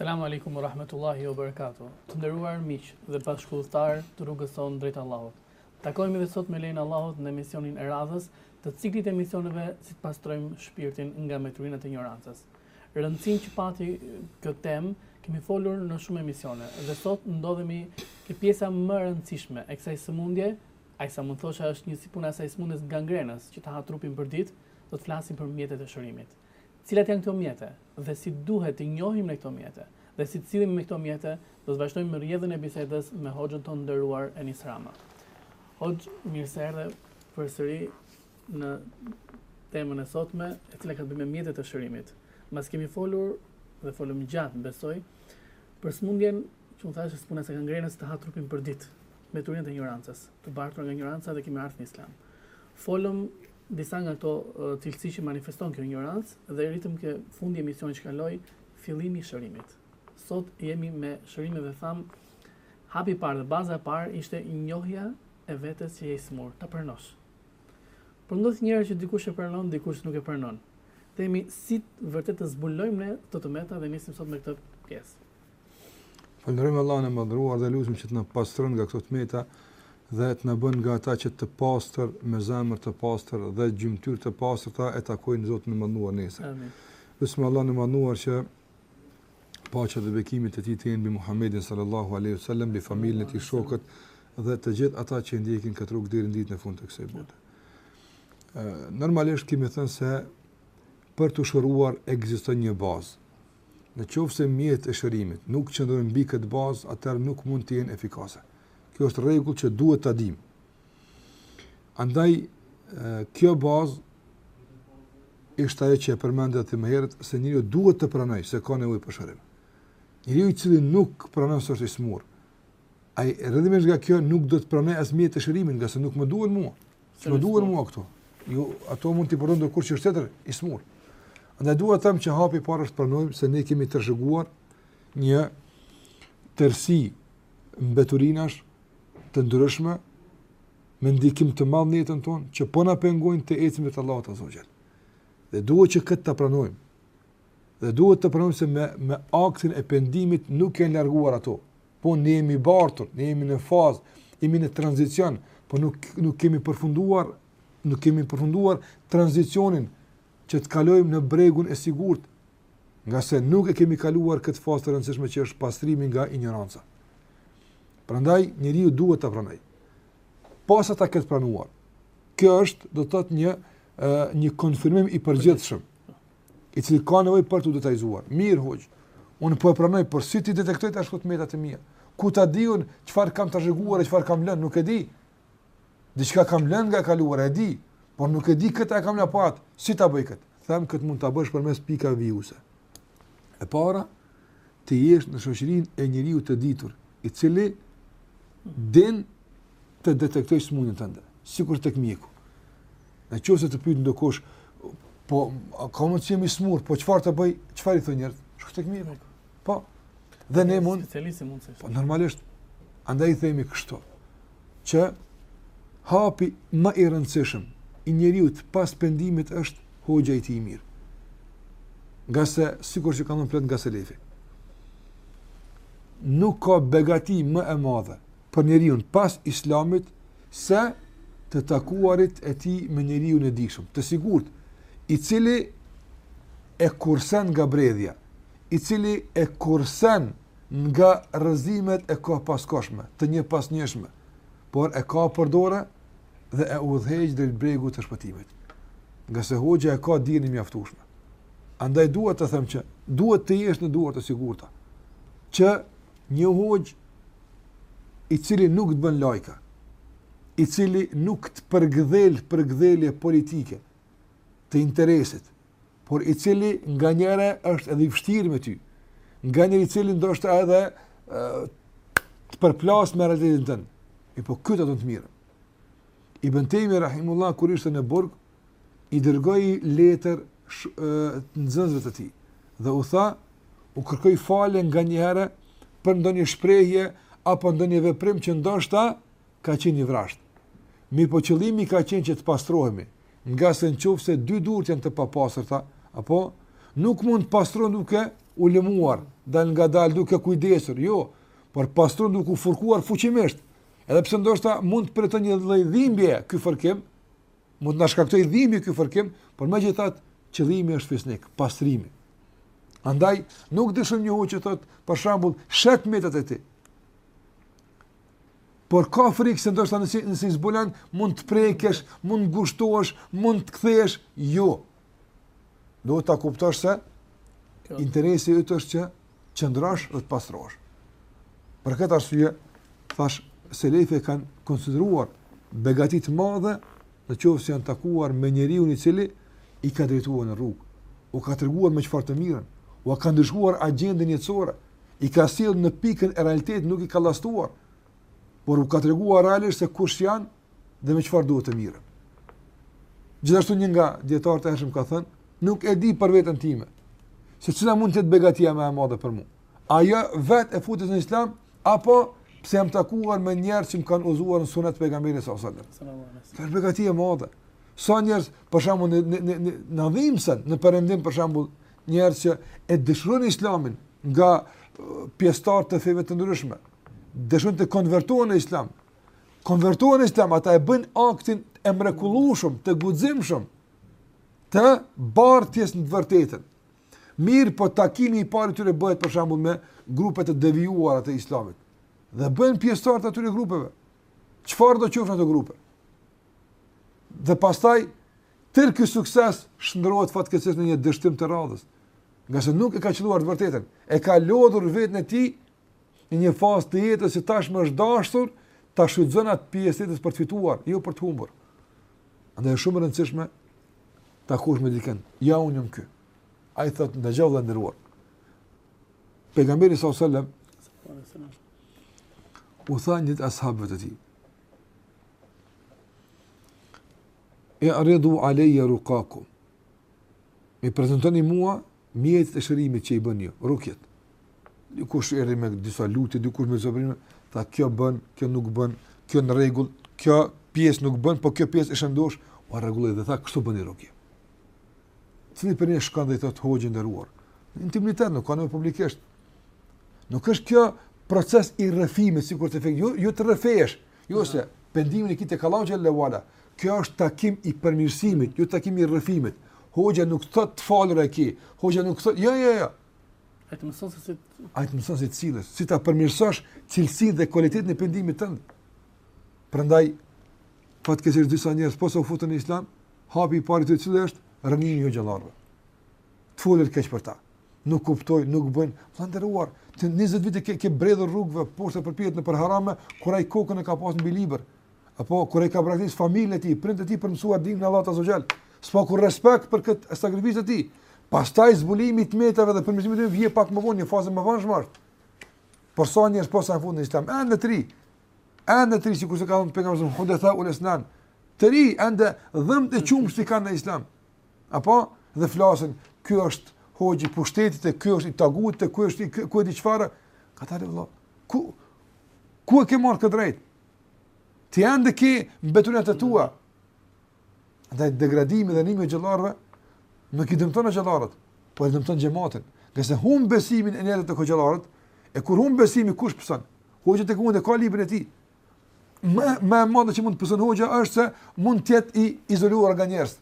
Selamu alikum wa rahmetullahi wa barakatuh. Të nderuar miq dhe bashkudhëtarë të rrugës sonë drejt Allahut. Takohemi dhe sot me lejen e Allahut në emisionin e radhës të ciklit të emisioneve si të pastrojmë shpirtin nga mbeturinat e injorancës. Rëndësinë që pati kjo temë, kemi folur në shumë emisione dhe sot ndodhemi ke pjesa më rëndësishme e kësaj sëmundje, aq sa mund të thosha është një si puna e asaj sëmundjes gangrenës që ta ha trupin përditë, do të flasim për mjetet e shërimit. Cilat janë këto mjete dhe si duhet t'i njohim ne këto mjete dhe si të sillemi me këto mjete, do të vazhdojmë me rrjedhën e bisedës me Hoxhën tonë të nderuar Enis Rama. Hoxhë, mirë se erdhe përsëri në temën e sotme, e cila ka të bëjë me mjetet e shërimit. Mbas kemi folur dhe folëm gjatë, besoj, për smundjen që unë thashë si puna e gangrenës të ha trupin për ditë, mbeturinat e injorancës, të bartur nga injoranca dhe kemi ardhë në islam. Folëm disa nga këto cilësi që manifeston kjo injorancë dhe arritëm ke fundi i emisionit që kaloi, fillimi i shërimit. Sot jemi me shërime dhe thamë, hapi i parë dhe baza e parë ishte njohja e vetes që je i smur, ta pranosh. Por ndonjëherë dikush e pranon, dikush nuk e pranon. Themi si vërtet t'i zbulojmë ne këto të meta dhe nisim sot me këtë pjesë. Falënderojmë Allahun e Madhëruar dhe lutim që të na pastron nga këto të meta dhe të na bën nga ata që të pastër me zemër të pastër dhe gjymtyrë të pastërta e takojnë Zotin e Madhëruar nesër. Amin. Lutim Allahun e Madhëruar që paqja dhe bekimet e tij të jenë mbi Muhamedin sallallahu alaihi wasallam, mbi familjen e tij, shokët dhe të gjithë ata që ndjekin këtë rrugë deri në ditën e fundit të kësaj bote. Ë normalisht kemi thënë se për të shëruar ekziston një bazë. Në qoftë se mjetet e shërimit nuk qëndrojnë mbi këtë bazë, atëherë nuk mund të jenë efikase. Kjo është rregull që duhet ta dimë. Andaj kjo bazë është ajo që e përmendët ti më herët se njeriu duhet të pranojë se ka nevojë për shërim. Njeriu i cili nuk pranon se është i smur, ai rrëdhimisht nga kjo nuk do të pranojë as mjetet e shërimit, ngase nuk më duhen mua. S'më duhen mua këto. Jo, ato mund t'i përdorë dikush tjetër i smur. Andaj dua të them që hapi i parë është të pranojmë se ne kemi trashëguar një tërësi mbeturinash të ndryshme me ndikim të madh në jetën tonë që po na pengojnë të ecim drejt Allahut azze ue xhel. Dhe duhet që këtë ta pranojmë. Dhe duhet të pranojmë se me me aktin e pendimit nuk janë larguar ato. Po ne i kemi bartur, ne jemi në fazë, jemi në tranzicion, po nuk nuk kemi përfunduar, nuk kemi përfunduar tranzicionin që të kalojmë në bregun e sigurt, ngase nuk e kemi kaluar këtë fazë të rëndësishme që është pastrimi nga injoranca. Prandaj njeriu duhet ta pranojë. Pasi ta ketë pranuar, kjo është do të thotë një një konfirmim i përgjithshëm i cili ka nevojë për t'u detajzuar. Mirë hoxh. Unë po e pranoj, por si t'i detektoj tash këto meta të mia? Ku ta di unë çfarë kam trashëguar e çfarë kam lënë, nuk e di. Diçka kam lënë nga e kaluara, e di, por nuk e di këtë e kam lënë apo atë. Si ta bëj këtë? Them këtë mund ta bësh përmes pikave vijuese. E para, të jesh në shoqërinë e njeriut të ditur, i cili din të detektojë sëmundjen tënde, sikur tek mjeku. Në qoftë se të pyet ndokush, po ka mund të jemi smur, po çfarë të bëj? Çfarë i thonë njerëzit? Shko tek mjeku. Po. Dhe ne mund specialistë mund të. Po normalisht andaj i themi kështu. që hapi më i rëndësishëm i njeriut pas pendimit është hoxha i tij i mirë. Ngase, sikur që kanë thënë plot nga selefi, nuk ka begati më e madhe për njeriun pas islamit se të takuarit e tij me njeriun e dijshëm. Të sigurt, i cili e kursen nga bredhja, i cili e kursen nga rrëzimet e kohëpaskohshme, të njëpasnjëshme, por e ka për dore dhe e udhëheq drejt bregut të shpëtimit. Ngase hoxha e ka dijen e mjaftueshme. Andaj dua të them që duhet të jesh në duar të sigurta që një hoxh i cili nuk të bën lajka, i cili nuk të përkëdhel përkëdhelje politike të interesit, por i cili nganjëherë është edhe i vështirë me ty, nganjëherë i cili ndoshta edhe të përplas me realitetin tënd. Po ky ta do të mirën. Ibn Tejmije, Rahimullah, kur ishte në burg, i dërgoi letër nxënësve të tij, dhe u tha, u kërkoj falje nganjëherë për ndonjë shprehje, apo ndonjë veprim që ndoshta ka qenë i vrazhdë. Mirëpo qëllimi ka qenë që të pastrohemi, ngase në qoftë se dy duart janë të papastërta, apo nuk mund të pastrohen duke u lëmuar, dalëngadalë duke kujdesur, jo, por pastrohen duke u fërkuar fuqimisht. Edhe pse ndoshta mund të pritet një lloj dhimbje ky fërkim, mund të na shkaktojë dhimbje ky fërkim, por megjithatë qëllimi është fisnik, pastrimi. Andaj nuk dëshiron një hoxhë thotë, për shembull, sheh të metat e tij. Por ka frikë se ndoshta nëse nëse i zbulon mund të prekesh, mund të ngushtohesh, mund të kthehesh, jo. Duhet ta kuptosh se interesi yt është që të qëndrosh dhe të pastrohesh. Për këtë arsye thashë selefët kanë konsideruar begati të madhe në qoftë se janë takuar me njeriun i cili i ka drejtuar në rrugë, u ka treguar me çfarë të merren, u ka ndryshuar agjendën jetësore, I ka sjellë në pikën e realitetit, nuk i ka llastuar, por u ka treguar realisht se kush janë dhe me çfarë duhet të merren. Gjithashtu një nga dijetarët e hershëm ka thënë, nuk e di për veten time se cila mund të jetë begatia më e madhe për mua. Ajo vetë e futjes në Islam apo pse jam takuar me njerëz që më kanë udhëzuar në sunetin e pejgamberit sallallahu alajhi wasallam. Kjo është begatia e madhe. Sa njerëz për shembull në në në në dhimbsen, në perëndim për shembull, Njerëz që e dëshirojnë Islamin nga pjesëtar të feve të ndryshme, dëshirojnë të konvertohen në Islam. Konvertohen në Islam, ata e bëjnë aktin e mrekullueshëm, të guximshëm të bartjes në të vërtetën. Mirë, po takimi i parë i tyre bëhet për shembull me grupe të devijuara të Islamit dhe bëhen pjesëtar të atyre grupeve. Çfarëdo qofshin ato grupe? Dhe pastaj Tërë ky sukses shndërrohet fatkeqësisht në një dështim të radhës, ngase nuk e ka qëlluar të vërtetën, e ka lodhur veten e tij në një fazë të jetës që tashmë është dashur ta shfrytëzon atë pjesë të jetës për të fituar, jo për të humbur. Andaj është shumë e rëndësishme të takohesh me dikën. Ja unë jam ky. Ai thotë ndaj hoxhallarëve të nderuar. Pejgamberi sallallahu alajhi wasallam u tha një ditë ashabëve të tij. I'ridu alejja rukakum. M'i prezantoni mua mjetet e shërimit që i bëni ju, rukjet. Dikush erdhi me disa lutje, dikush me zobrime, tha kjo bën, kjo nuk bën, kjo në rregull, kjo pjesë nuk bën, po kjo pjesë e shëndosh, u rregulloi dhe tha kështu bëni rukje. Cili prej nesh shkon dhe i thotë hoxhë i nderuar? Intimitet nuk ka publikisht. Nuk është ky proces i rrëfimit, sikur te feja, jo, jo të rrëfesh, Jo se, pendimin e ki tek Allahu xhel-le ue ala, ky është takim i përmirësimit, jo takim i rrëfimit. Hoxha nuk thotë të falur e ki, hoxha nuk thotë, jo, jo, jo. Ai të mëson se si Ai të mëson se cilës, si ta përmirësosh cilësinë dhe kualitetin e pendimit tënd. Prandaj fatkeqësisht disa njerëz posa u futën në Islam, hapi i parë te ta është rënimi i hoxhallarëve. Të folet keq për ta. nuk kuptojnë, nuk bëjnë, vëlla i nderuar, ti 20 vite ke ke bredhur rrugëve, poshtë përpjetë nëpër harame, kur ai kokën e ka pasur mbi libër. Apo kur ai ka braktis familjen e tij, prindët e tij për të mësuar dinin e Allahut azze ue xhel. S'paku respekt për këtë sakrificë të tij. Pastaj zbulimi i të metave dhe përmirësimi i tyre vjen pak më vonë, një fazë më vonë është. Por sa njerëz posa futen në islam, ende të rinj. Ende të rinj sikurse ka thënë pejgamberi, "Hudatha ul-esnan." Të rinj ende dhëmbët e qumështit i kanë në islam. Apo dhe flasin, ky është hoxhë i pushtetit e ky është i tagutit e ky është i ku e di çfarë. Ka dalë vëlla. Ku ku e ke marrë këtë të drejtë? Ti ende ke mbeturinat e tua. Dhe degradimi dhe nënçmimi i hoxhallarëve nuk i dëmton hoxhallarët, por e dëmton xhamatin. Nëse humb besimi i njerëzve te hoxhallarët, e kur humb besimi kush pëson? Hoxha tekembramja e ka librin e tij. Më, më e madhe që mund të pëson hoxha është se mund të jetë i izoluar nga njerëz.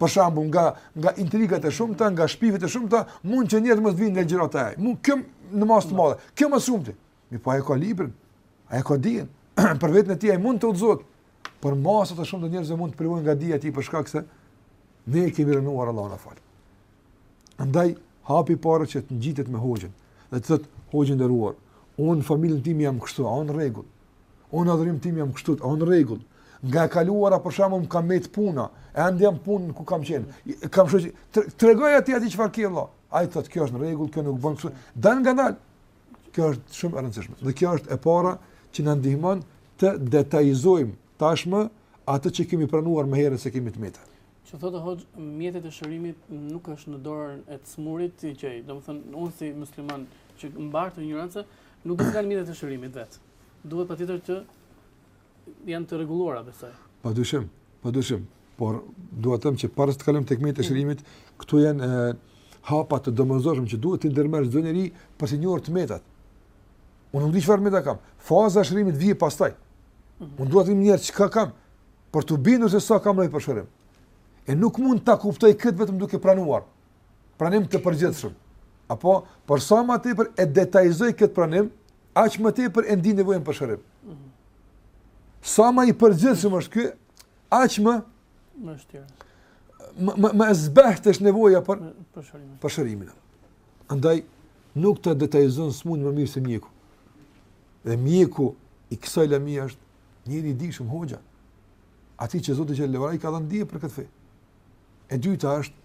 Për shembull, nga nga intrigat e shumta, nga shpifjet e shumta, mund që njerëz mos të vijnë në ligjërata te ai. Mund kjo në masë të madhe. Kjo më së shumti. Mirëpo ai ka librin. Ai ka dijen. për veten e tij ai mund të udhëzohet. Por masa të shumta njerëzve mund të privohen nga dija e tij për shkak se ne e kemi rënuar Allahun na faltë. Andaj, hapi i parë që të ngjitet me hoxhën, dhe t'i thotë, hoxhë i nderuar, unë në familjen time jam kështu, a jam në rregull, unë në adhurimin tim jam kështu, a jam në rregull, nga e kaluara për shembull më ka mbetë puna, e ende jam po aty ku kam qenë. Kam shoq, tregoji atij atë çfarë ke vëlla. Ai thotë kjo është në rregull, kjo nuk bën kështu. Dalëngadalë. Kjo është shumë e rëndësishme. Dhe kjo është e para që na ndihmon të detajizojmë tashmë atë që kemi pranuar më herët se kemi të meta. Që do të thotë hoxhë, mjetet e shërimit nuk është në dorën e të sëmurit t'i gjejë. Domethënë, unë si musliman që mbart injorancë, nuk do t'i kem mjetet e shërimit vetë. Duhet patjetër të jenë të rregulluara, besoj. Padyshim, padyshim, por dua të them që para se të kalojmë tek mjetet e mm. shërimit, këtu janë hapa të domosdoshëm që duhet të ndërmarrë çdo njeri për të njohur të metat. Unë nuk di çfarë të meta kam. Faza e shërimit vjen pastaj. Mm. Unë dua të di njëherë çka kam, për t'u bindur se sa kam nevojë për shërim. E nuk mund ta kuptoj këtë vetëm duke pranuar. Pranim të përgjithshëm. Apo por sa më tepër e detajzoj këtë pranim, aq më tepër e ndien nevojën për shërim. Sa më i përgjithshëm është ky, aq më më është Më më më e zbehtë është nevoja për për shërimin. Për shërimin. Andaj nuk ta detajzon sëmundjen më mirë se mjeku. Dhe mjeku i kësaj lëmie është Njeriu i dijshëm hoxha, atij që Zoti xhele ve ala i ka dhënë dije për këtë fe. E dyta është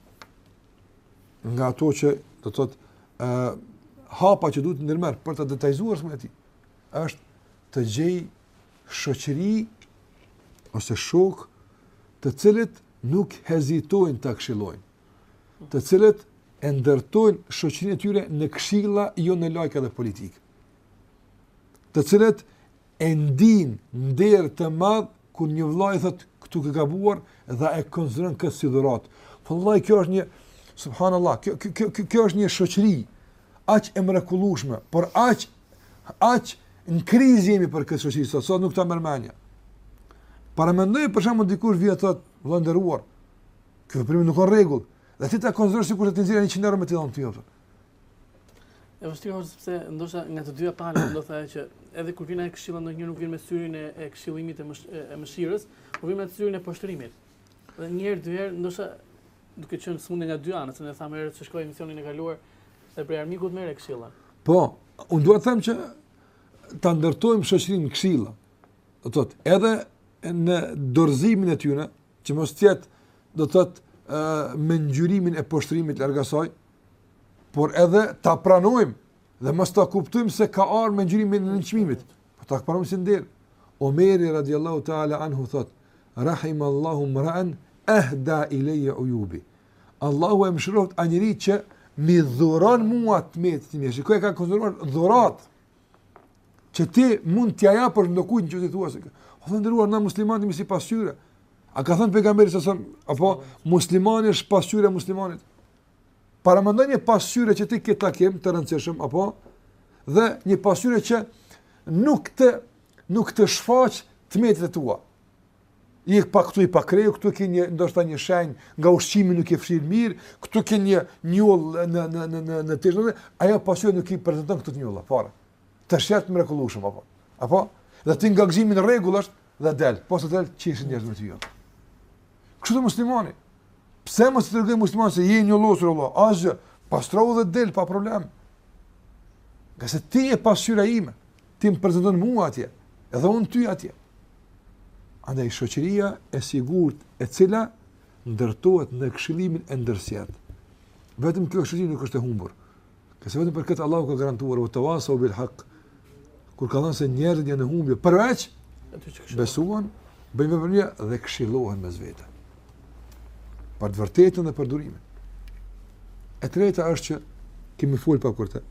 nga ato që do të thotë uh, hapa që duhet ndërmarrë për ta detajzuar sëmundjen, është të gjejë shoqëri ose shok të cilët nuk hezitojnë ta këshillojnë, të cilët e ndërtojnë shoqërinë e tyre në këshilla, jo në lajka dhe politikë, të cilët e ndien nder të madh kur një vëlla i thot këtu ke gabuar dhe e konsideron këtë si dhuratë. Vallahi kjo është një subhanallahu, kjo kjo kjo kjo është një shoqëri aq e mrekullueshme, por aq aq në krizë jemi për këtë shoqëri sot, sot nuk ta merr mendja. Paramendoje për shembull dikush vjen thot vëlla i nderuar, ky veprim nuk ke rregull. Dhe ti ta konsiderosh sikur të nxjerrë 100 euro me t'i dhënë ty atë. E vështirë është sepse ndoshta nga të dyja palët do thoya që edhe kur vjen ai këshilla ndonjëherë nuk vjen me syrin e këshillimit e e mëshirës, por vjen me syrin e poshtërimit. Dhe një herë dy herë ndoshta duke qenë smunde nga dy anët, ne thamë herët si shkoi emisionin e kaluar se prej armikut merr këshilla. Po, unë dua të them që ta ndërtojmë shoqërinë këshilla. Do thotë edhe në dorëzimin e tyre, që mos të jetë do të thotë me ngjyrimin e poshtrimit larg asaj, por edhe ta pranojmë dhe mos ta kuptojmë se ka ardhur me ngjyrimin e nënçmimit, po ta pranojmë si nder. Omeri radiallahu ta'ala anhu thot, Rahim Allahu mraën ehda ilejje ujubi. Allahu e mshroft atë njeri që m'i dhuron mua të metat e mia. Shiko e ka konsideruar dhuratë. që ti mund t'ja japësh ndokujt që ti thua se o të nderuar na muslimanët jemi si pasqyre. A ka thënë pejgamberi a.s. apo muslimani është pasqyra e muslimanit? Paramendo një pasqyre që ti ke takim të rëndësishëm apo dhe një pasqyre që nuk të nuk të shfaq të metat e tua. Je pak këtu i pakrehur, këtu ke një ndoshta një shenjë nga ushqimi nuk e ke fshirë mirë, këtu ke një njollë në në në në në të gjithë, ajo pasqyrë nuk i prezanton këto njolla fare. Të shet mrekullueshëm apo. Apo? Dhe ti nga gëzimi në rregull është dhe del, po kur del qeshin njerëzit me ty. Kështu edhe muslimani. Pse mos të tregojë muslimani se je i njollosur Allah, hec pastrohu dhe del pa problem. Ngase ti je pasqyra ime. Ti më prezanton mua atje, edhe unë ty atje. Andaj shoqëria e sigurt, e cila ndërtohet në këshillimin e ndërsjellë. Vetëm kjo shoqëri nuk është e humbur. Pse, vetëm për këtë Allahu ka garantuar u tawasau bil haq. Kur ka thënë se njerëzit janë në humbje përveç atyre që besuan, bëjnë vepra dhe këshillohen mes vete. Për të vërtetën dhe për durimin. E treta është që kemi fol pak për të.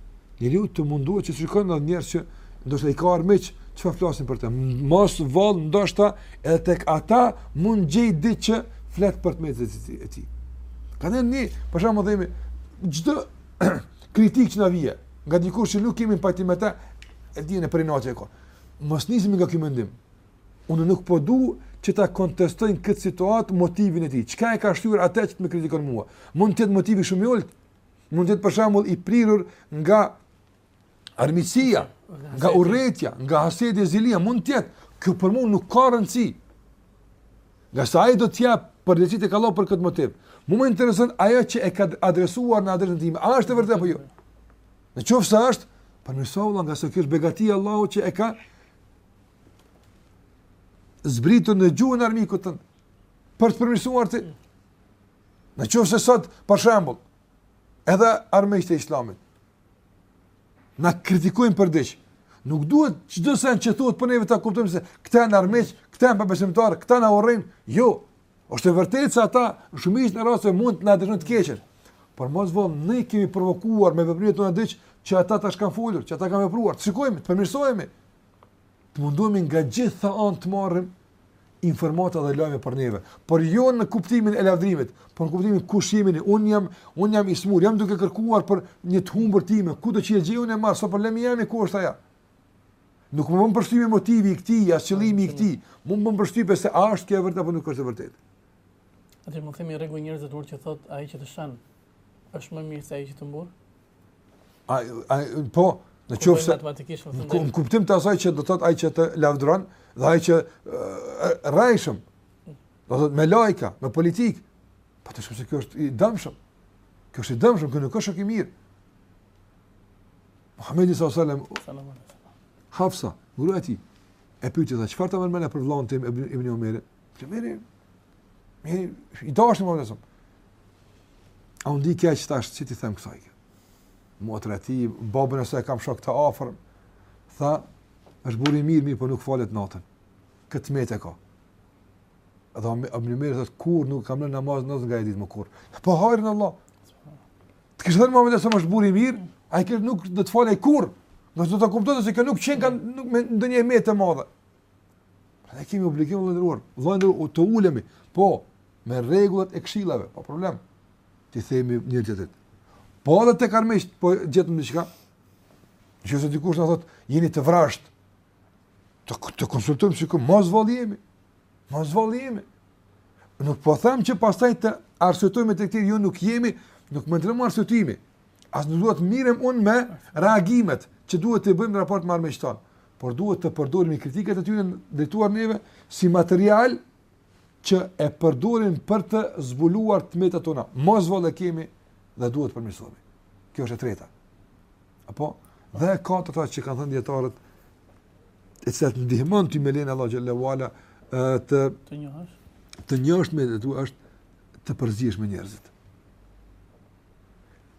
Njeriu të munduhet që të shikojë ndonjë njerëz që ndoshta i ka armiq, çfarë flasin për të. Mos vall ndoshta edhe tek ata mund gjejë diçka që flet për të metat e tij. Ka dhe një, për shembull mendojmë, çdo kritikë që na vjen, nga dikush që nuk kemi pajtim me ta, e dimë prej inati e ka. Mos nisemi nga ky mendim, Unë nuk po du që ta kontestojmë këtë situatë motivin e tij. Çka e ka shtyur atë që të me kritikon mua? Mund të jetë motivi shumë i ulët. Mund të jetë për shambull i prirur nga armiqësia, nga urrejtja, nga hasedi e zilia. Mund të jetë. Kjo për mu nuk ka rëndësi. Ngase ai do të japë përgjegjësi te Allahu për këtë motiv. Mu më intereson ajo që e ka adresuar në adresën time. A është e vërtetë apo jo? Në qoftë se është, përmirësohu, ngase kjo është begati e Allahut që e ka zbritur në gjuhën e armikut tënd për të përmirësuar ti. Në qoftë se sot, për shembull, edhe armiqtë e Islamit na kritikojnë për diç, nuk duhet çdo send që thuhet për neve ta kuptojmë se këta janë armiq, këta janë pabesimtar, këta na urrejnë. Jo. Është e vërtetë se ata në shumicën e rasteve mund të na dëshirojnë të keqen. Por mos vallë ne kemi provokuar me veprimet tona diç që ata tash kanë folur, që ata kanë vepruar. Të shikojmë, të përmirësohemi. të mundohemi nga gjitha anët të marrim informata dhe lajme për neve, por jo në kuptimin e lavdrimit, por në kuptimin kush jemi ne, un jam, un jam i smur, jam duke kërkuar për një të humbur time, ku do të gjej unë e marr, s'ka problem prej kujt është ajo. Nuk më bën përshtypje motivi i këtij, as qëllimi i këtij, më bën përshtypje se a është kjo e vërtetë apo nuk është e vërtetë. Atëherë mund të themi rregulli i njerëzve të urtë që thotë ai që të shan është më mirë se ai që të mburr. ai ai po në qoftë se matematikisht më thonë në kuptim të asaj që do thotë ai që të lavdron dhe ai që rrejshëm do thotë me lajka me politik po të shoqërohet kjo është i dëmshëm ky është i dëmshëm ky nuk është shok i mirë Muhamedi sallallahu alaihi wasallam Hafsa gruaja e tij e pyeti tha çfarë të merr menja për vllaun tim Ibn Omer Ibn Omer Një, i dashtë më vjen. A unë diçka që tash, që ti them kësaj kjo. Motër e tij, babën e saj e kam shok të afërt, tha, është burrë i mirë, mirë, po nuk falet natën. Këtë të metë e ka. Dhe Ibn Omeri thotë, kurrë nuk kam lënë namaz natën nga ajo ditë më kurrë. Po hajrë në Allah. Të kishte thënë Muhamedi se është burrë i mirë, ai kurrë nuk do të falet kurrë. Ngase do të kuptohet se kjo nuk qenkam unë me ndonjë të metë të madhe. Ne kemi obligim të nderuar vëllezër të ulemi, po, me rregullat e kshilave, pa problem, t'i themi njëri-tjetrit. Po edhe te armiqtë, po gjetëm diçka, në qoftë se dikush na thot, jeni të vrazhdë, të, të konsultojmë që kemi, mos vallë jemi, mos vallë jemi. Nuk po them që pastaj të arsyetohemi të këtiri, jo nuk jemi, nuk më ndihmon arsyetimi, as nuk duhet merrem unë me reagimet, që duhet të bëjmë në raport me armiqtë tanë. por duhet të përdorim kritikat e tyre drejtuar neve si material që e përdorim për të zbuluar të metat tona. Mos vallë e kemi dhe duhet përmirësohemi. Kjo është e treta. Apo? Dhe e katërta që kanë thënë dijetarët, e cila të ndihmon ty me lejen e Allahut xhele ue ala, të, të njohësh, të njohësh të metat e tua është të përzihesh me njerëzit.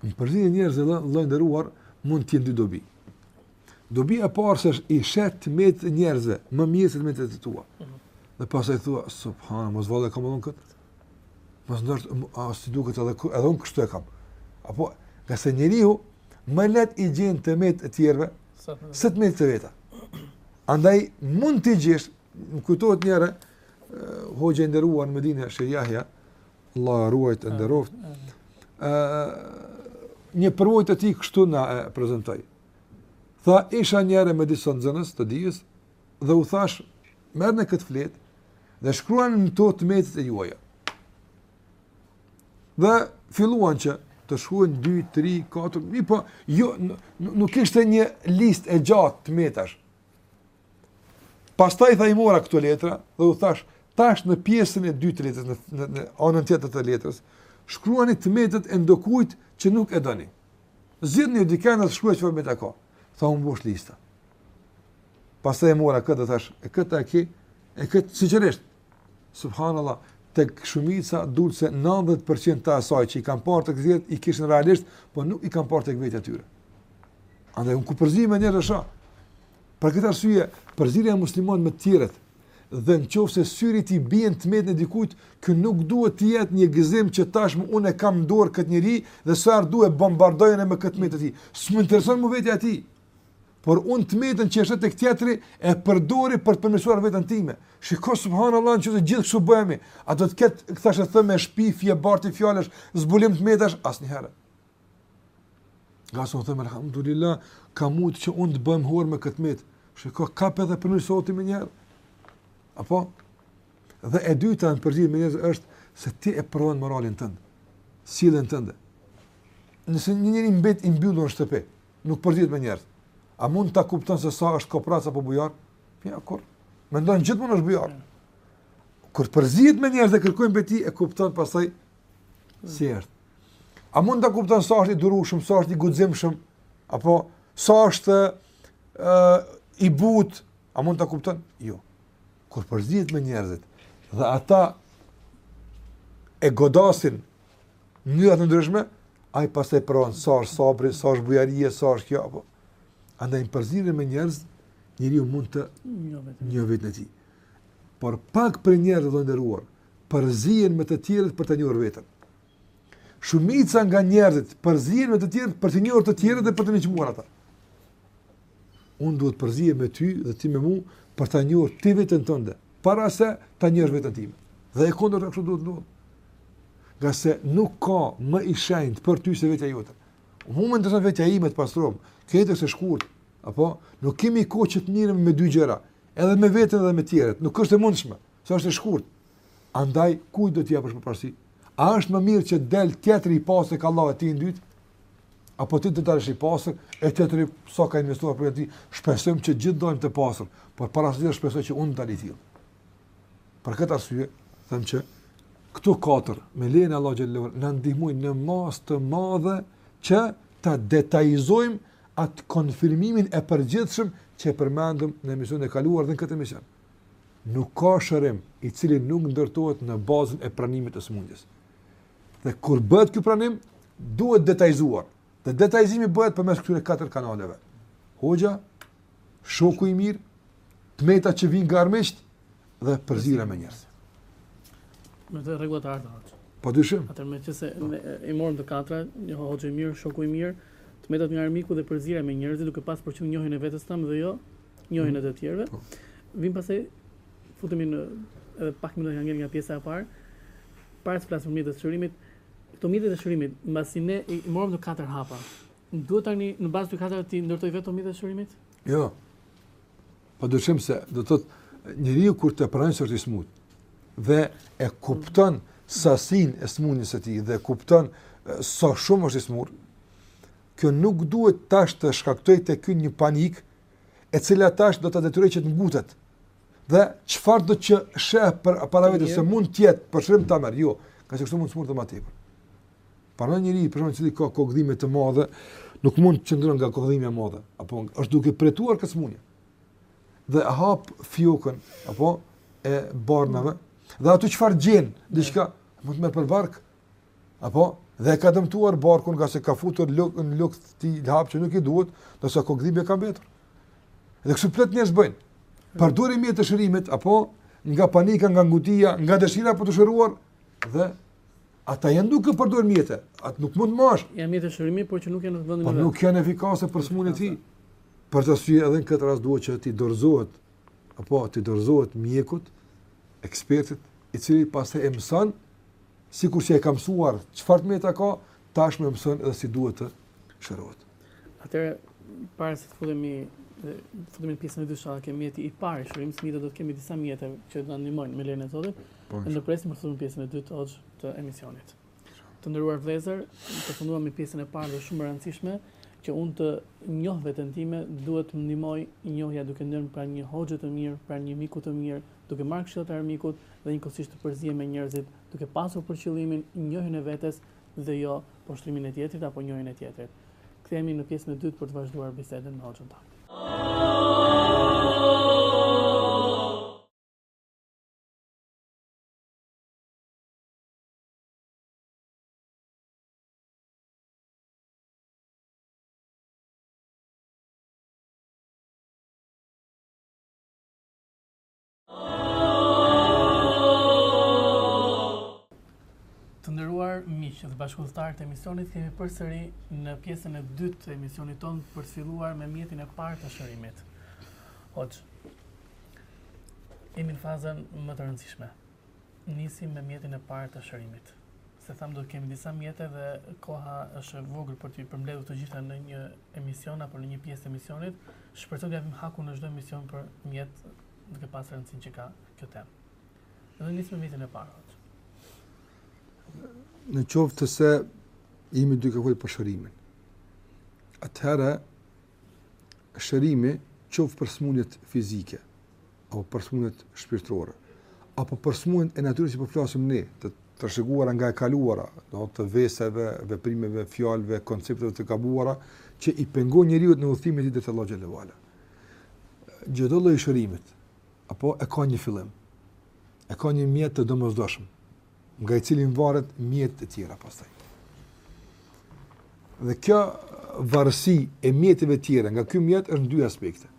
Në përzierje me njerëzit, vëlla i nderuar, mund të jenë dy dobi. Dobia e parë është se i sheh të metat e njerëzve, më mirë se të metat e tua. Mhm. Dhe pastaj thua, subhanallah, mos vallë e kam edhe këtë? Mos ndoshta, a, si duket edhe, edhe unë kështu e kam. Apo, ngase njeriu më lehtë i gjen të metat e të tjerëve, se të metat e veta. Andaj, mund të gjesh, më kujtohet njëherë, hoxha i nderuar në Medine, Shejh Jahja, Allahu e ruajtë e nderoftë, një përvojë të tij kështu na e prezantoi. Tha, isha një herë me disa nxënës të dijes dhe u thashë, merrni këtë fletë dhe shkruani në të të metat e juaja. Dhe filluan që të shkruajnë 2, 3, 4, mirëpo, jo, nuk ishte një listë e gjatë të metash. Pastaj tha i mora këto letra dhe u thashë, tash në pjesën e dytë të letrës, në, në, në anën tjetër të letrës, shkruani të metat e ndokujt që nuk e doni. Zgjidhe një dikënd dhe shkruaj çfarë të mete ka. Tha u mbush lista. Pastaj i mora këtë dhe thashë, e këtë a e ke, e këtë sinqerisht. Subhanallah, te shumica doli se 90% të asaj që i kanë parë tek të tjerët, i kishin realisht, po nuk i kanë parë tek vetja e tyre. Andaj, unë kur përzihem me njerëz Për këtë arsye, përzierja e muslimanit me të tjerët dhe në qoftë se syri i tij bie në të metën e dikujt, ky nuk duhet të jetë një gëzim që tashmë unë e kam në dorë këtë njeri dhe sa herë dua e bombardoj me këtë të metë të tij. S'më intereson më vetja e tij. Por unë të metën që është tek tjetri e përdori për të përmirësuar veten time. Shiko subhanallah, në qoftë se gjithë kështu bëhemi. A do të ketë thashetheme, shpifje, bartje fjalësh, zbulim të metash asnjëherë. Ngase unë them, alhamdulillah, ka mujtë që unë të bëhem horë me këtë të metë. Shiko, kape edhe përmirësoje menjëherë. Apo? Dhe e dyta në përzierje me njerëz është se ti e provon moralin tënd, sjelljen tënde. Nëse një njeri mbet i mbyllur në shtëpi, nuk përzihet me njerëz. A mund ta kupton se sa është koprrac apo bujar? Jo, kurrë. Mendon gjithmonë është bujar. Kur përzihet me njerëz e kërkojnë prej tij, e kupton pastaj Sjertë. A mund ta kupton sa është i durueshëm, sa është i guximshëm, apo sa është uh, i butë, a mund ta kupton? Jo. Kur përzidhët me njerëzit, dhe ata e godasin në mënyra të ndryshme, ai pastaj e provon sa është sabri, sa është bujaria, sa është kjo, apo. Andaj në përzierjen me njerëz, njëri ju mund të një vetë në ti. Por pak për njerëz dhe ndërruar, përzihen me të tjerët për të njohur veten. Shumica nga njerëzit përzihen me të tjerët për të njohur të tjerët dhe për të ndihmuar ata. Unë duhet të përzihem me ty dhe ti me mua për të njohur ti veten tënde, para se ta njohësh veten time. Dhe e kundërta kështu duhet të ndodhë. Ngase nuk ka më i shenjtë për ty se vetja jote. Mu më intereson vetja ime ta pastroj, jeta është e shkurt, apo nuk kemi kohë që të merremi me dy gjëra, edhe me veten dhe me tjerët, nuk është e mundshme. Sa është e shkurt. Andaj kujt do t'i japësh përparësi? A është më mirë që të del tjetri i pastër te Allahu e ti i ndytë? Apo ti do të dalësh i pastër e tjetri sa s'ka investuar për ti? Shpresojmë që gjithë dalim të pastër, por para se të shpresoj që unë dal i tillë. Për këtë arsye, them që këto katër me lejen e Allahut xhelehu na ndihmojnë në masë të madhe që ta detajizojmë atë konfirmimin e përgjithshëm që e përmendëm në emisionin e kaluar dhe në këtë emision. Nuk ka shërim i cili nuk ndërtohet në bazën e pranimit të sëmundjes. Dhe kur bëhet ky pranim, duhet detajzuar. Dhe detajzimi bëhet përmes këtyre katër kanaleve. Hoxha, shoku i mirë, të metat që vijnë nga armiqtë dhe përzierja me njerëz. Vërtet rregulla të arta. Pa dyshim. Atëherë meqenëse i morëm të katra, një hoxhë i mirë, shoku i mirë, të metat nga armiku dhe përzierja me njerëz duke pas për qëllim njohjen e vetes tënde dhe jo njohjen e të tjerëve. Po. Vijmë pastaj futemi në edhe pak minuta kanë ngel nga pjesa e parë. Para se të flasim mjetet e shërimit, këto mjetet e shërimit, mbasi ne i morëm të katër hapat. Duhet tani në bazë të katërt t'i ndërtoj vetëm mjetet e shërimit? Jo. Pa dyshim se do të thotë njeriu kur të pranon se është i smurë dhe e kupton sasinë e smundjes së tij dhe kupton sa shumë është i smurë, kjo nuk duhet tash të shkaktojë tek ky një panik, e cila tash do ta detyrojë që të ngutet. Dhe çfarëdo që sheh përpara vetes se mund të jetë për shërim ta marr, jo, ngase kështu mund të smuret më tepër. Pra një njeri, për shkak se ka kokëdhimbje të madhe, nuk mund të qëndron nga kokëdhimbja e madhe, apo është duke përjetuar këtë smundje. Dhe hap fiokën, apo e barnave, dhe ato çfarë gjen, dhe çka mund të marrë për bark, Apo dhe ka dëmtuar barkun nga se ka futur lukth, në lukth ti hapa që nuk i duhet, dhe sa kokëdhimbje ka mbetur. Dhe kështu plot njerëz bëjnë. Përdorin mjetet e shërimit apo nga panika, nga ngutia, nga dëshira për të shëruar dhe ata janë duke përdorur mjete. Ata nuk mund t'marrësh. Janë mjete shërimi, por që nuk janë në vendin e vet. Po nuk janë efikase për smunën e tij. Për këtë arsye edhe në këtë rast duhet që t'i dorëzohet apo t'i dorëzohet mjekut, ekspertit, i cili pastaj e mëson sikurse e ka mësuar çfarë të meta ka, tashmë e mëson edhe si duhet të shërohet. Atëherë, para se të futemi dhe futemi në pjesën e dytë, inshallah kemi mjeti i parë i shërimit, mjetet do të kemi disa mjete që do na ndihmojnë me lejen e Zotit. Po. Ne presim, futemi në pjesën e dytë të emisionit. Të nderuar vëllezër, përfunduam me pjesën e parë dhe shumë e rëndësishme, që unë të njoh veten time, duhet të më ndihmojë njohja duke ndenjur pranë një hoxhe të mirë, pranë një miku të mirë, duke marrë këshillat e armikut dhe njëkohësisht të përzihem me njerëzit, duke pasur për qëllim njohjen e vetes dhe jo poshtrimin e tjetrit apo njohjen e tjetrit. Kthehemi në pjesën e dytë për të vazhduar bisedën me hoxhën tan. miq dhe bashkudhëtarë të emisionit, kthehemi përsëri në pjesën e dytë të emisionit tonë për të filluar me mjetin e parë të shërimit. Hoxhë, jemi në fazën më të rëndësishme. Nisim me mjetin e parë të shërimit. Se thamë do të kemi disa mjete dhe koha është e vogël për të përmbledhur të gjitha në një emision apo në një pjesë të emisionit. Shpresoj të japim hakun në çdo emision për mjet duke pasur rëndësinë që ka kjo temë. Dhe nisim me mjetin e parë. Në qoftë se jemi duke folur për shërimin. Atëherë shërimi qoftë për sëmundjet fizike, apo për sëmundjet shpirtërore, apo për sëmundjet e natyrës që po flasim ne, të trashëguara nga e kaluara, do të veseve, veprimeve, fjalëve, koncepteve të gabuara që i pengon njeriun në udhëtimin drejt Allahut xhele ve ala. Çdo lloj shërimi apo e ka një fillim. E ka një mjet të domosdoshëm, nga i cili varet mjetet e tjera pastaj. Dhe kjo varësi e mjeteve të tjera nga ky mjet është në dy aspekte.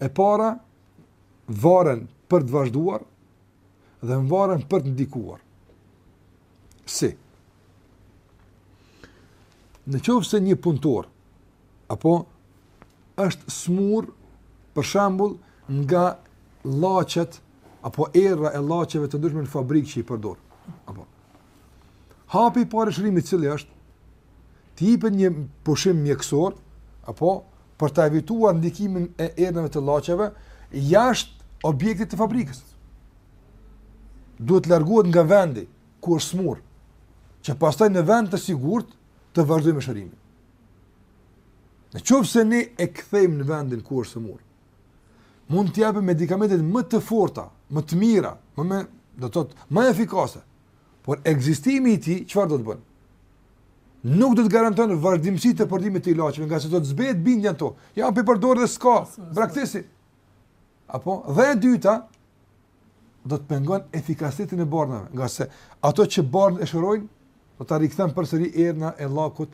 E para, varen për të vazhduar dhe varen për të ndikuar. Si? Në qoftë se një punëtor, apo është smur për shembull nga llaqet, apo era e llaqeve të ndryshme në fabrikë që i përdor. Apo. Hapi i parë shërimit cili është, t'i jepet një pushim mjekësor, apo për ta evituar ndikimin e erërave të llaqeve jashtë objektit të fabrikës. Duhet të largohet nga vendi ku është smur, që pastaj në vend të sigurt të vazhdojmë shërimin. Në qoftë se ne e kthejmë në vendin ku është smur, mund t'i japim medikamentet më të forta, më të mira, domethënë më efikase, Por ekzistimi i tij çfarë do të bën? Nuk do të garanton vazhdimësi të përdorimit të ilaçeve, ngase do të zbehet bindja në to. Ja, po përdor dhe s'ka, braktisi. Apo, dhe e dyta, do të pengon efikasitetin e barnave, ngase ato që barnat e shërojnë, do t'i rikthen përsëri era e llakut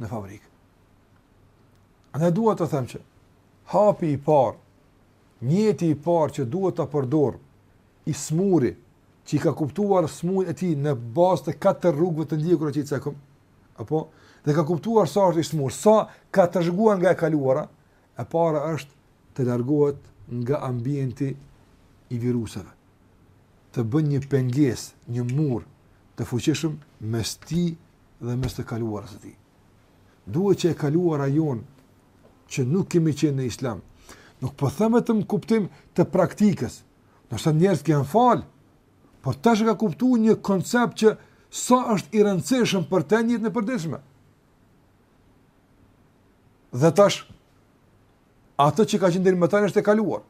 në fabrikë. Dua të them që, hapi i parë, mjeti i parë që duhet ta përdorë, i smuri, që e ka kuptuar smundjen e tij në bazë të katër rrugëve të ndjekura, që i cekëm, apo dhe ka kuptuar sa është i smur, sa ka trashëguar nga e kaluara, e para është të largohet nga ambienti i viruseve. Të bën një pengesë, një mur të fuqishëm mes tij dhe mes të kaluarës së tij. Duhet që e kaluara jonë që nuk kemi qenë në islam. Nuk po them vetëm në kuptim të praktikës, Ndoshta njerëz që janë falë, por tash e ka kuptuar një koncept që sa është i rëndësishëm për të në jetën e përditshme. Dhe tash ajo që ka qenë deri më tani është e kaluar.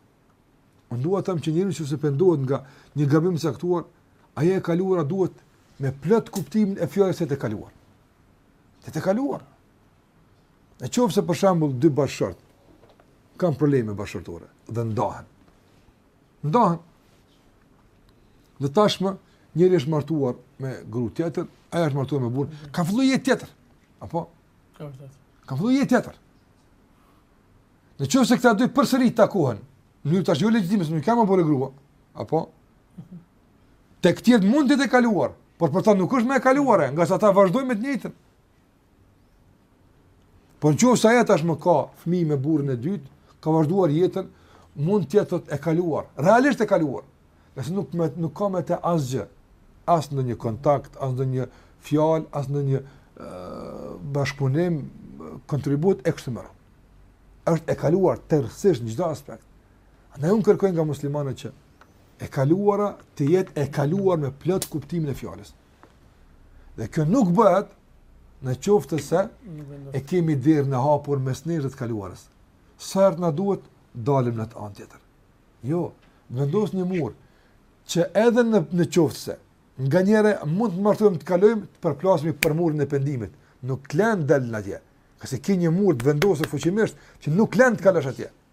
Unë dua të them që njeriu që pendohet nga një gabim i caktuar, ajo e kaluara duhet me plot kuptimin e fjalës të jetë e kaluar. Të jetë e kaluar. Në qoftë se për shembull dy bashkëshortë kanë probleme bashkëshortore dhe ndahen. Ndahen. Dhe tashmë njëri është martuar me gru tjetër, ajo është martuar me burrë, ka fillu jetë tjetër. Apo? Ka fillu jetë tjetër. Ka fillu jetë tjetër. Në qoftë se këta dy përsëri takohen, në një të ashtë jo legjitimis, në një kema bërë grua, apo? Të këtjetë mund të jetë e kaluar, por për ta nuk është më e kaluar, ngase ata vazhdojnë me të njëjtën. Por në qoftë se ajo tashmë ka fëmijë me burrin e dytë, ka vazhduar jetën, mund të jetë e kaluar, realisht e kaluar, nëse nuk, me, nuk ka me të asgjë, asnjë kontakt, asnjë fjalë, asnjë bashkëpunim, kontribut, e kështu me radhë. është e kaluar tërësisht në çdo aspekt. Ne, unë kërkoj nga muslimanët që e kaluara të jetë e kaluar me plot kuptimin e fjalës. Dhe kjo nuk bëhet në qoftë se e kemi derën e hapur mes nesh dhe të kaluarës. Sa herë na duhet dalim në të anë tjetër. Jo, të vendosim një mur që edhe në në qoftë se nganjëherë mund të mendojmë të kalojmë të përplasemi për murin e pendimit. Nuk të len të dalim atje. Ngase ke një mur të vendosur fuqimisht që nuk të len të kalosh atje.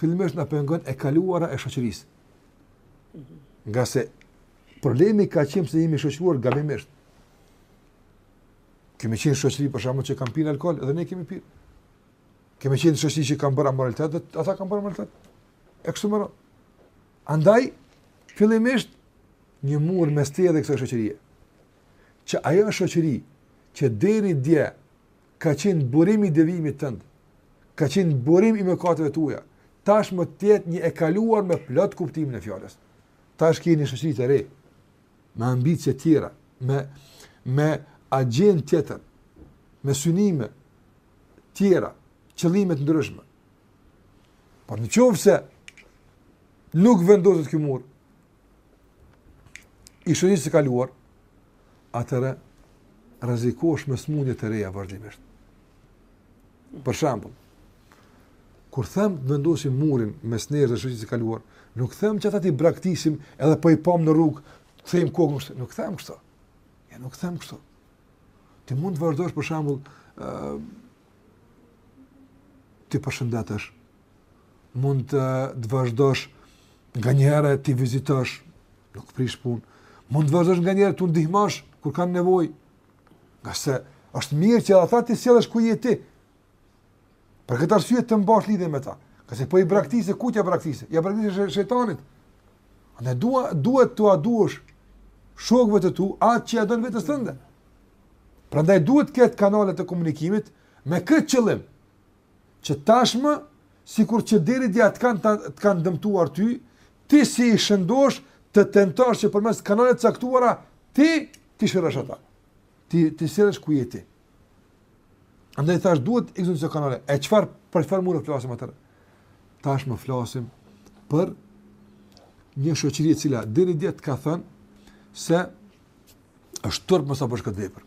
fillimisht na pengon e kaluara e shoqërisë. Ngase problemi ka qenë se jemi shoqëruar gabimisht. Kemi qenë shoqëri për shkakun që kanë pirë alkool dhe ne kemi pirë. Kemi qenë shoqëri që kanë bërë amoralitet dhe ata kanë bërë amoralitet. E kështu me radhë. Andaj fillimisht një mur mes teje dhe kësaj shoqërie. Që ajo shoqëri që deri dje ka qenë burim i devijimit tënd, ka qenë burim i mëkateve tuaja, tashmë të jetë një e kaluar me plot kuptimin e fjalës. Tash ke një shoqëri të re, me ambicie tjera, me me agjendë tjetër, me synime tjera, qëllime të ndryshme. Por në qoftë se nuk vendoset ky mur, i shoqërisë së kaluar, atëherë rrezikosh me sëmundje të reja vazhdimisht. Për shembull, kur them të vendosim murin mes nesh dhe shoqërisë së kaluar, nuk them që ata t'i braktisim edhe po i pamë në rrugë, të kthejmë kokën kështu, nuk them kështu, jo nuk them kështu. Ti mund të vazhdojsh për shembull, uh, t'i përshëndetësh, mund të të vazhdosh nganjëherë t'i vizitosh, nuk prish punë, mund të vazhdosh nganjëherë t'u ndihmosh, kur kanë nevojë, ngase është mirë që ata t'i sjellësh ku je ti, për këtë arsye të mbash lidhje me ta, ngase po i braktise, kujt ia braktise, ia braktise shejtanit, ne dua, duhet t'ua duash shokëve të tu, atë që ia don vetes tënde, Prandaj duhet të ketë kanale të komunikimit me këtë qëllim, që tashmë, sikur që deri dje ata kanë ta të kanë dëmtuar ty, ti si i shëndosh të tentosh që përmes kanaleve të caktuara ti t'i shërosh ata. Ti t'i sjellësh ku je ti. Andaj tash duhet të ekzistojnë kanale. E çfarë për çfarë mund të flasim atë? Tashmë flasim për një shoqëri e cila deri dje të ka thënë se është turp mos e bësh këtë vepër.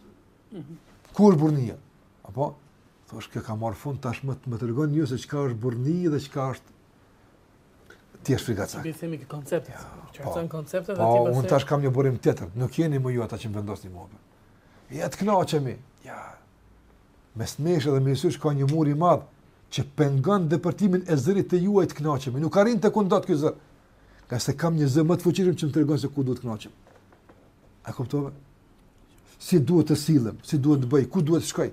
Mhm. Ku burrnia? Apo Thua, kjo ka marrë fund, tashmë të më tregoni ju se çka është burrni dhe çka është ti je frikacak. T'i themi këtë koncept. Ja, që po. janë konceptet po, aty pas. Po, unë tash kam një burim tjetër. Nuk jeni më ju ata që vendosni mua. Ja të kënaqemi. Ja. Mes nesh dhe mes jush ka një mur të madh që pengon depërtimin e zërit tuaj të kënaqemi. Nuk arrin të kundot ky zë. Ngase kam një zë më të fuqishëm që më tregon se ku duhet të kënaqem. A kuptova? si duhet të sillem, si duhet të bëj, ku duhet të shkoj.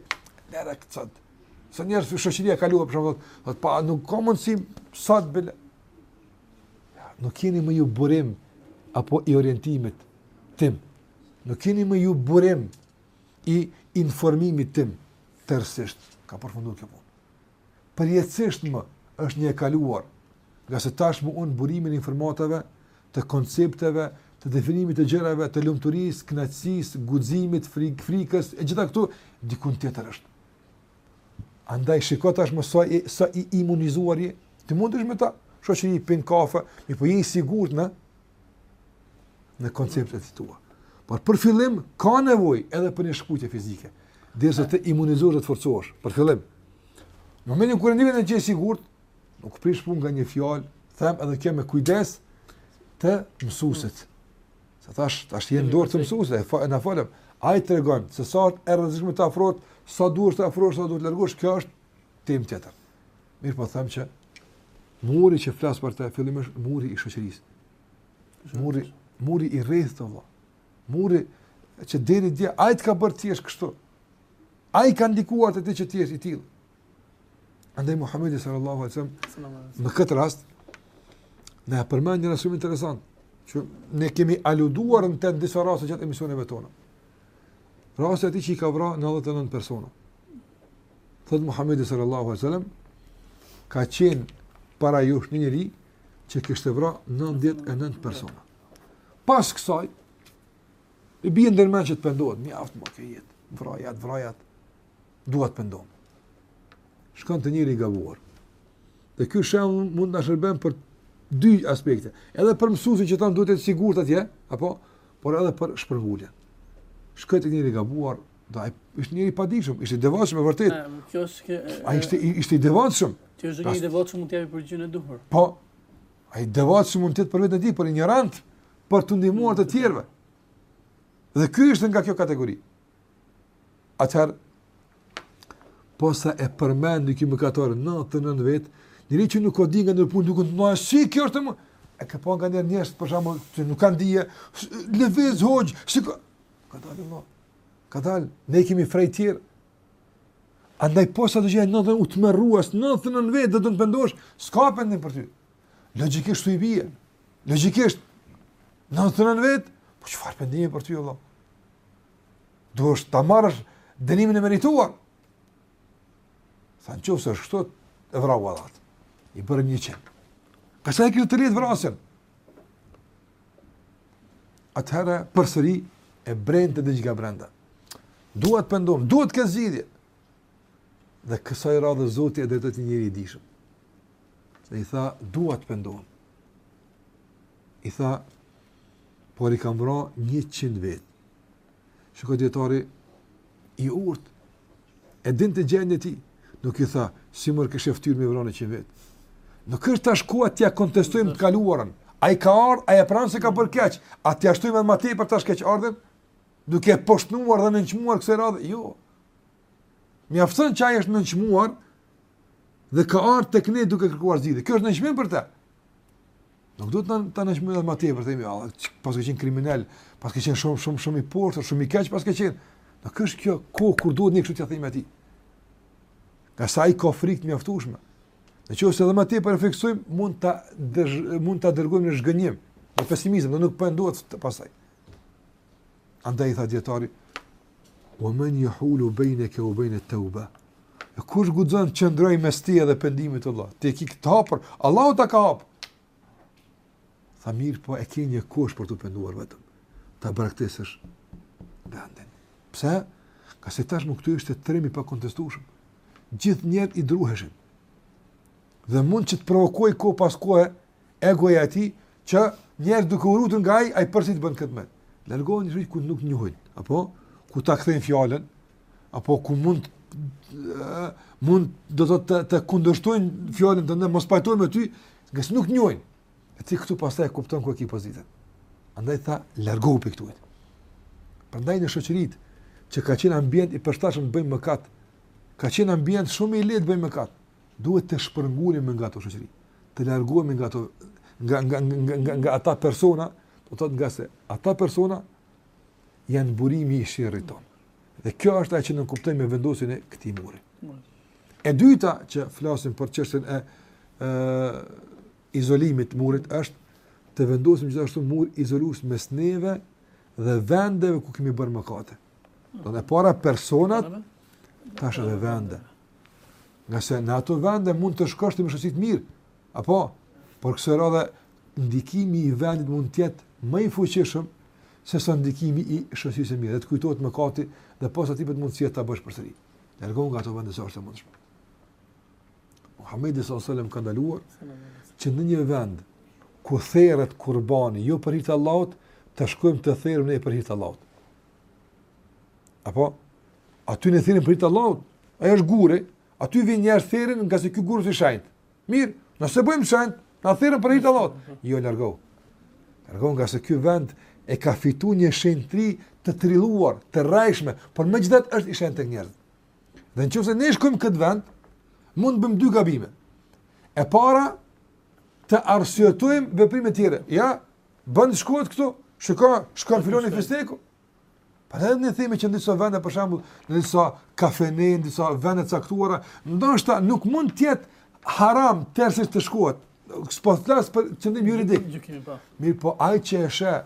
Lëre këtë Sa njerëz që shoqëria e kaluar për shkak të pa nuk ka mundësi sot të bëj. Ja, nuk jeni më ju burim apo i orientimit tim. Nuk jeni më ju burim i informimit tim tërësisht. Ka përfunduar kjo punë. përjetësisht më është një e kaluar, ngase tashmë unë burimin e informatave, të koncepteve, të definimit të gjërave, të lumturisë, kënaqësisë, guximit, frik, frikës e gjitha këto diku tjetër është. Andaj shiko tashmë sa i sa i imunizuar je, ti mundesh me atë shoqëri me pi kafe, mirëpo je i sigurt në në konceptet e tua. Por për fillim ka nevojë edhe për një shkputje fizike, derisa të imunizohesh dhe të forcohesh. Për fillim. Në momentin kur ndien që je i sigurt, nuk prish punë nga një fjalë, them edhe kjo me kujdes të mësuesit. Siç thashë, tash je në dorë të mësuesit, fa, na falem. Ai tregon se sa e rrezikshme të afrohesh, sa duhet të afrohesh, sa duhet të largohesh, kjo është temë tjetër. Mirëpo them që muri që flas për të fillimisht muri i shoqërisë. Muri, muri i rrethit vëlla. Muri që deri dje ai të ka bërë ti të jesh kështu. Ai ka ndikuar te ti që ti je i tillë. Andaj Muhamedi sallallahu alaihi wasallam në këtë rast na përmend një rast shumë interesant që ne kemi aluduar në të disa raste gjatë emisioneve tona. Rasti i atij që i ka vrarë 99 persona. Thotë Muhamedi sallallahu alaihi wasallam ka qenë para jush një njeri që kishte vra 99 persona. Pas kësaj, i bje ndërmen që të pëndohet, mjaft më kjo jetë, vrasjet, vrasjet, duhet pëndohet. Shkon te njeriu i gabuar. Dhe ky shembull na shërben për dy aspekte. Edhe për mësuesin që thamë duhet e të sigur të tje, apo, por edhe për shpërgullin. Shkon të njëri i gabuar, Po ai ishte njeri i padijshëm, ishte i devotshëm me të vërtetë. Kjo është ai ishte ishte i devotshëm. Ti është një i devotshëm mund të japë përgjigjen e duhur. Po. Ai devotshëm mund të jetë për veten e tij, por injorant për t'i ndihmuar të tjerëve. Dhe ky ishte nga kjo kategori. Atëherë posa e përmend ky i ka mbytur nëntëdhjetë e nëntë vetë, njeri që nuk ka dije nga ndër punë duke të thënë si kjo është më e ka pa nga njerëz për shembull që nuk kanë dije, lëviz hoj, si Ka dalë Allah. Ka dalë, ne i kemi frej tjerë. Andaj posa e dëgjoi, edhe u tmerrua, nëntëdhjetë e nëntë vetë dhe do të pendohesh, s'ka pendim për ty. Logjikisht ashtu i bie. Logjikisht, nëntëdhjetë e nëntë vetë, po çfarë pendimi për ty, Allah? Duhet ta marrësh dënimin e merituar. Tha në qoftë se është kështu, e vrau edhe atë. I bëri njëqind. Kësa e kjo të rritë vrasën? Atëherë, përsëri, e brente diçka nga brenda. Dua të pendohem, duhet të ketë zgjidhje. Dhe kësaj radhe Zoti e drejtoi te një njeri i dijshëm. Dhe i tha, dua të pendohem. I tha, por i kam vra njëqind vetë. Shiko dijetari i urtë, e dinte gjendjen e tij, nuk i tha, si more kishe fytyrë me vra njëqind vetë. Nuk është tash koha t'ia kontestojmë të kaluarën, ai ka ardhë, ai e pranon se ka bërë keq, a t'ia shtojmë edhe ma tepër tash keqardhjen, duke e poshtëruar dhe nënçmuar kësaj radhe, jo. Mjafton që ai është nënçmuar dhe ka ardhë tek ne duke kërkuar zgjidhje, kjo është nënçmim për të. Nuk duhet ta nënçmojmë edhe më tepër, t'i themi, oh, paske qenë kriminel, paske qenë shumë shumë shumë i poshtër, shumë i keq paske qenë. Nuk është kjo koha kur duhet një kështu t'i themi atij. Ngase ai ka frikë të mjaftueshme. Në qoftë se edhe më tepër e frikësojmë, mund ta mund ta dërgojmë në zhgënjim, në pesimizëm, dhe nuk pendohet pastaj. Andaj tha dijetari wa man yahulu bainaka wa bain at-tauba. E kush guxon të qëndrojë mes teje dhe pendimit të Allah? Ti e ke këtë hapur, Allahu ta ka hap. Tha mirë, po e ke një kusht për t'u penduar vetëm. Ta braktisësh vendin. Pse? Ngase tashmë këtu ishte trim i pakontestueshëm. Gjithë njerëzit i druheshin. Dhe mund që ta provokojë kohë pas kohe Egoja e tij që njerëzit duke u ruajtur nga ai, ai përsëri të bën këtë mend. Largohu te njerëzit ku nuk të njohin, apo ku ta kthejnë fjalën, apo ku mund mund do të të, të kundërshtojnë fjalën tënde, mos pajtohen me ty, ngase nuk të njohin. E ti këtu pastaj e kupton ku e ke pozitën. Andaj tha, largohu prej këtu. Prandaj në shoqëritë që ka qenë ambient i përshtatshëm të bëjmë mëkat, ka qenë ambient shumë i lehtë të bëjmë mëkat. Duhet të shpërngulemi nga ato shoqëri, të largohemi nga ato nga nga nga nga, nga ata persona, do të thotë nga se ata persona janë burimi i sherrit tonë. Dhe kjo është ajo që ne kuptojmë me vendosjen e këtij muri. E dyta që flasim për çështjen e ë izolimit të murit është të vendosim gjithashtu mur izolues mes neve dhe vendeve ku kemi bërë mëkate. Do thotë e para personat tash edhe vende. Nga se në ato vende mund të shkosh ti me shoqëri të mirë, apo prapë kësaj radhe ndikimi i vendit mund të jetë më i fuqishëm se sa ndikimi i shoqërisë së mirë. Të kujtohet mëkati dhe pastaj vjen mundësia ta bësh përsëri. Largohu nga ato vende sa është e mundshme. Muhamedi sallallahu alaihi wasallam ka ndaluar që në një vend ku theret kurbani jo për hir të Allahut, të shkojmë të therim ne për hir të Allahut. Apo, aty ne therim për hir të Allahut, ai është gur, aty vijnë njerëz therin nga se ky gur është i shenjtë. Mirë, ne s'e bëjmë shenjtë, ne therim për hir të Allahut. Jo, largohu. Largohu nga se ky vend e ka fitu një shenjtëri të trilluar, të rrejshme, por megjithatë është i shenjtë te njerëzit. Dhe në qoftë se ne shkojmë në këtë vend, mund të bëjmë dy gabime. E para, të arsyetojmë veprimin e tyre. Ja, Bën shkohet këtu, shiko, shkon filan fisteku. Pa edhe ne themi që në disa vende për shembull, në disa kafene, në disa vende të caktuara, ndoshta nuk mund të jetë haram tërësisht të shkohet. S'po flas për qëndrim juridik. Po. Mirëpo ai që e sheh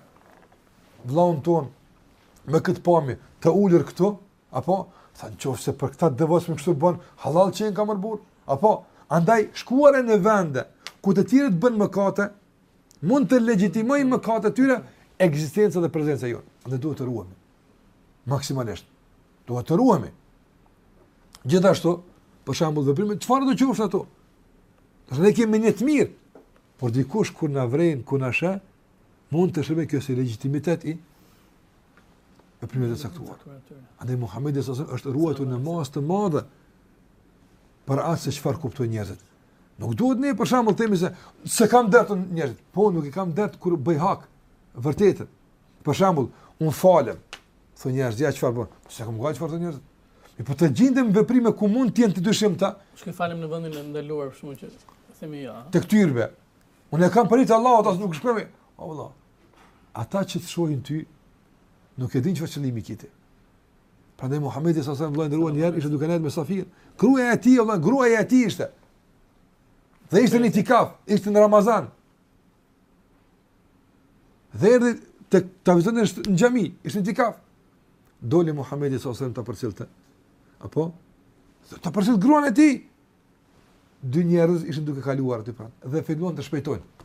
vllaun tonë me këtë pamje të ulur këtu, a po thotë në qoftë se po këta të devotshmit kështu bëjnë, hallall qenka mor burrë, apo andaj shkuarja në vende, ku të tjerët bëjnë mëkate, Mund të legjitimojë mëkatet e tyre ekzistenca dhe prezenca jonë. Andaj duhet të ruhemi. Maksimalisht. Duhet të ruhemi. Gjithashtu, për shembull, veprime çfarëdo qofshin ato, ne të kemi nijet të mirë. Por dikush kur na vëren, kur na sheh, mund të shërbejë kjo si legjitimitet i veprimit të caktuar. Andaj Muhamedi sallallahu alaihi wasallam është ruajtur në masë të madhe për atë se çfarë kuptojnë njerëzit. Nuk duhet ne për shembull të themi se s'i kam dert njerëzit. Po nuk i kam dert kur bëj hak, të vërtetën. Për shembull, un falem. Thonë njerëz, ja çfarë bën. Po s'e kam gajle çfarë thonë njerëzit. Mirëpo të gjindem në veprime ku mund të jenë të dyshimta. Shkoj falem në vendin e ndaluar për shembull që themi ja. Te tyrbja. Un e kam për hir të Allahut as nuk shkoj. O vëlla. Ata që të shohin ty nuk e din çfarë qëllimi ki ti. Prandaj Muhamedi a.s., vëllai nderuar, një herë ishte duke nejt me Safijen. Gruaja e tij, vëlla, gruaja e tij ishte. Dhe ishte në itikaf, ishte në Ramazan. Dhe erdhi ta vizitonte në xhami, ishte në itikaf. Doli Muhamedi a.s. ta përcillte. Apo? Dhe ta përcillte gruan e tij. Dy njerëz ishin duke kaluar aty pranë dhe filluan të shpejtojnë.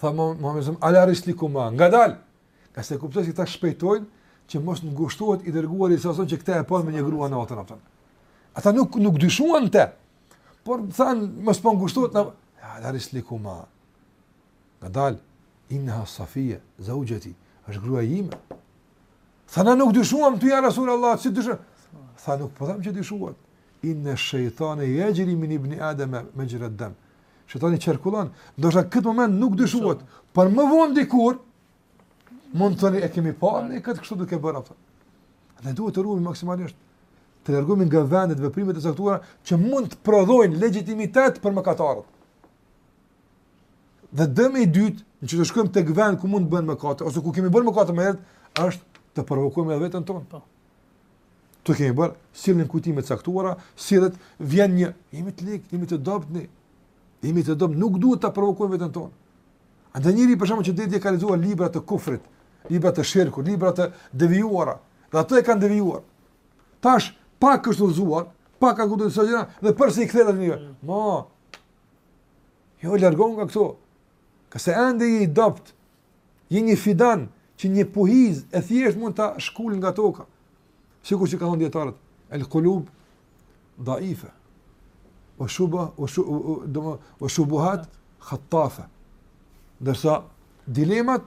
Tha Muhamedi, "Ala rislikuma, ngadal." Nga se kuptoi se këta shpejtojnë që mos të ngushtohet i dërguari a.s., që këta e panë me një grua natën aty. Ata nuk nuk dyshuan të. Por thanë mos po ngushtohet na. Ala rislikuma. Ngadal, inneha safia zawjati është gruaja ime. Tha na nuk dyshuam ty ja Rasul Allah, si dyshuam? Tha nuk po them që dyshuat. Inna shejtani yajri min ibn Adam mexhra dem. Shejtani qarkullon, ndoshta në këtë moment nuk dyshuat, por më vonë dikujt mund të thoni e kemi parë ne këtë kështu duke bërë atë. Ne duhet të ruhemi maksimalisht të largohemi nga vendet veprimet e caktuara që mund të prodhojnë legjitimitet për mëkatarët. Dhe dëmi i dytë, ne që të shkojmë te vendi ku mund të bëjmë mëkate, ose ku kemi bërë mëkate më herët, është të provokojmë edhe veten tonë. Po. Ku kemi bërë, sjellin kujtime të caktuara, sillet, vjen një, jemi të lig, jemi të dobët ne. Jemi të dobët, nuk duhet ta provokojmë veten tonë. Andaj njeri, për shembull, që deri ka lexuar libra të kufrit, libra të shirkut, libra të devijuara, dhe ato e kanë devijuar. Tash pak është udhëzuar, pak ka kuptuar ca gjëra dhe përsëri i kthehet atë njëri. Ma. Jo largohu nga këto, ngase ende i dobët, Je një fidan që një puhiz e thjesht mund ta shkulë nga toka. Sikur që kanë thënë dijetarët, el qulub daifa. We shuba, we shu, do më, we shubuhat khattafa. Ndërsa dilemat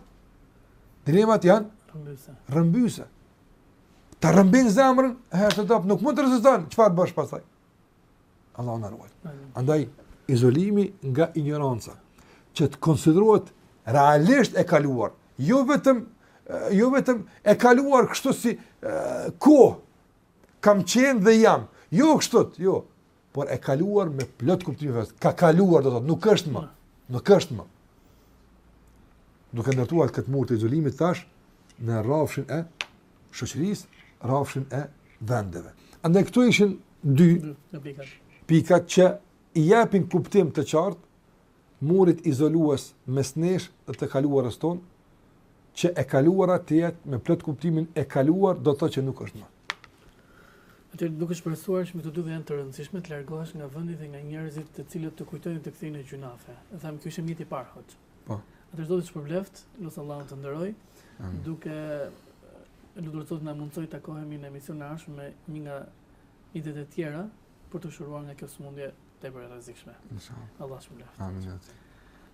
dilemat janë rrëmbyese. Rrëmbyese. Ta rrëmben zemrën, e hedh te top, nuk mund të rezistosh, çfarë bësh pastaj? Allahu na ruajt. Andaj, izolimi nga injoranca, që të konsiderohet realisht e kaluar, jo vetëm, jo vetëm e kaluar kështu si kohë, kam qenë dhe jam, jo kështu, jo, por e kaluar me plot kuptimin e fjalës, ka kaluar, do të thotë nuk është më, nuk është më. Duke ndërtuar këtë mur të izolimit tash, në rrafshin e shoqërisë, rrafshin e vendeve. Andaj këto ishin dy pika që i japin kuptim të qartë murit izolues mes nesh dhe të kaluarës tonë, që e kaluara të jetë me plot kuptimin e kaluar do të thotë që nuk është më. Atë duke shpresuar që me të dy dhe janë të rëndësishme të largohesh nga vendi dhe nga njerëzit të cilët të kujtojnë të kthejnë në gjynahe. Thamë ky është mjeti i parë hoxhë. Po. Atëherë Zoti të shpërbleft, lus Allahun të nderojë, Amin. duke lutur Zotin na mundësojë të takohemi në emisionin e ardhshëm me një nga idet e tjera për të shëruar nga kjo sëmundje tepër e rrezikshme. Inshallah. Allahu shpërbleft. Amin.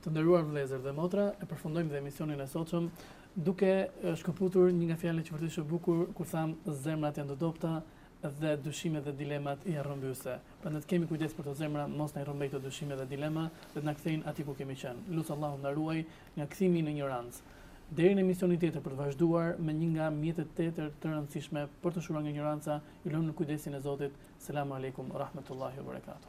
Të nderuar vëllezër dhe motra, e përfundojmë dhe emisionin e sotëm duke shkëputur një nga fjalët që vërtet është bukur kur thamë zemrat janë të dobta, dhe dyshimet dhe dilemat janë rrëmbyese. Prandaj të kemi kujdes për këto zemra mos na i rrëmbejnë këto dyshime dhe dilema dhe të na kthejnë aty ku kemi qenë. Lus Allahun na ruajë nga kthimi në injorancë. Deri në emisionin tjetër për të vazhduar me një nga mjetet tepër të rëndësishme për të shëruar nga injoranca, ju lëmë në kujdesin e Zotit. Selamu Alejkum Rahmetullahi Oberekatuh.